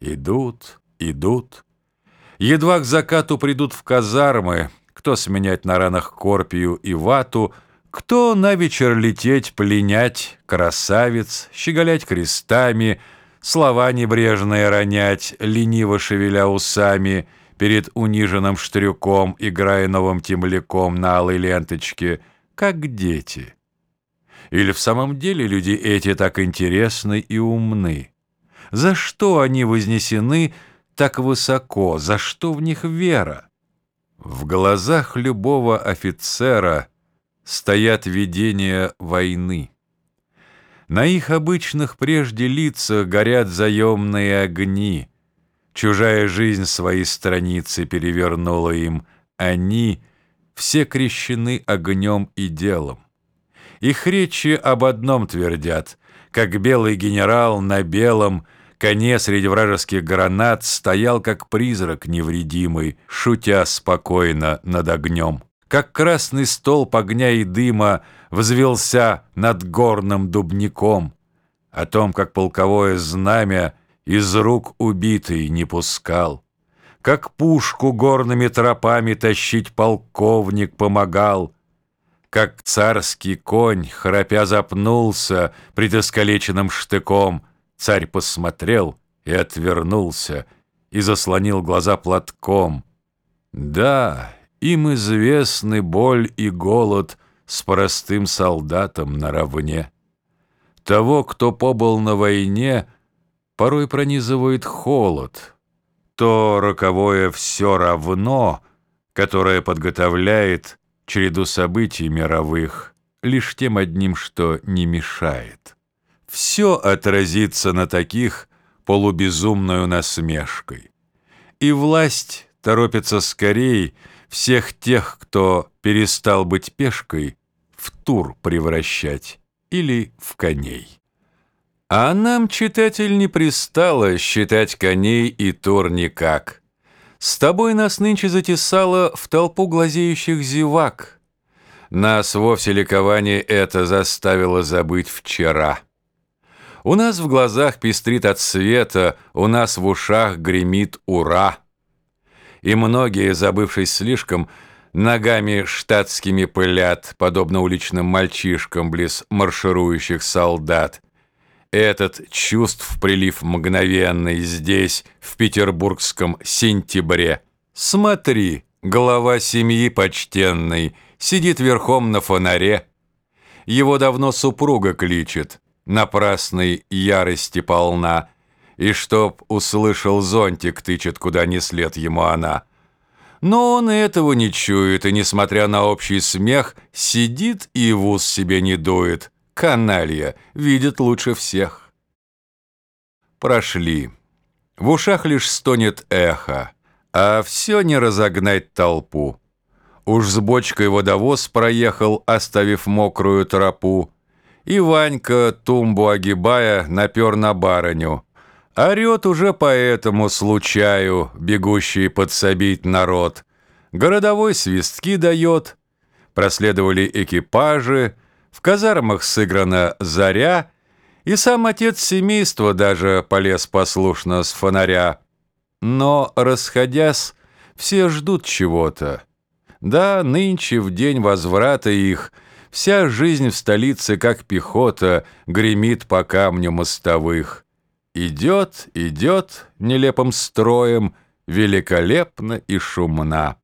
Идут, идут. Едва к закату придут в казармы, кто сменять на ранах корпию и вату, кто на вечер лететь, пленять, красавец, щеголять крестами, слова небрежные ронять, лениво шевеля усами, перед униженным штрюком, играя новым темляком на алой ленточке, как дети. Или в самом деле люди эти так интересны и умны? За что они вознесены так высоко? За что в них вера? В глазах любого офицера стоят видения войны. На их обычных прежде лицах горят заемные огни. Чужая жизнь свои страницы перевернула им. Они все крещены огнем и делом. Их речи об одном твердят, как белый генерал на белом коне среди вражеских гранат стоял, как призрак невредимый, шутя спокойно над огнем. Как красный столб огня и дыма взвелся над горным дубником, о том, как полковое знамя из рук убитый не пускал, как пушку горными тропами тащить полковник помогал, как царский конь, храпя, запнулся пред искалеченным штыком. Царь посмотрел и отвернулся, и заслонил глаза платком. Да, им известны боль и голод с простым солдатом наравне. Того, кто побыл на войне, порой пронизывает холод. То роковое «все равно», которое подготовляет череду событий мировых лишь тем одним, что не мешает. Все отразится на таких полубезумную насмешкой. И власть торопится скорей всех тех, кто перестал быть пешкой, в тур превращать или в коней. А нам, читатель, не пристало считать коней и тур никак – с тобой нас нынче затесало в толпу глазеющих зевак. Нас вовсе ликование это заставило забыть вчера. У нас в глазах пестрит от света, у нас в ушах гремит «Ура!». И многие, забывшись слишком, ногами штатскими пылят, подобно уличным мальчишкам близ марширующих солдат. Этот чувств прилив мгновенный здесь, в петербургском сентябре. Смотри, глава семьи почтенной, сидит верхом на фонаре. Его давно супруга кличет, напрасной ярости полна, и чтоб услышал зонтик, тычет, куда не след ему она. Но он этого не чует, и, несмотря на общий смех, сидит и в ус себе не дует каналья, видит лучше всех. Прошли. В ушах лишь стонет эхо, а все не разогнать толпу. Уж с бочкой водовоз проехал, оставив мокрую тропу, и Ванька, тумбу огибая, напер на барыню. Орет уже по этому случаю, бегущий подсобить народ. Городовой свистки дает. Проследовали экипажи, в казармах сыграна «Заря», и сам отец семейства даже полез послушно с фонаря. Но, расходясь, все ждут чего-то. Да, нынче, в день возврата их, вся жизнь в столице, как пехота, гремит по камню мостовых. Идет, идет нелепым строем, великолепно и шумна.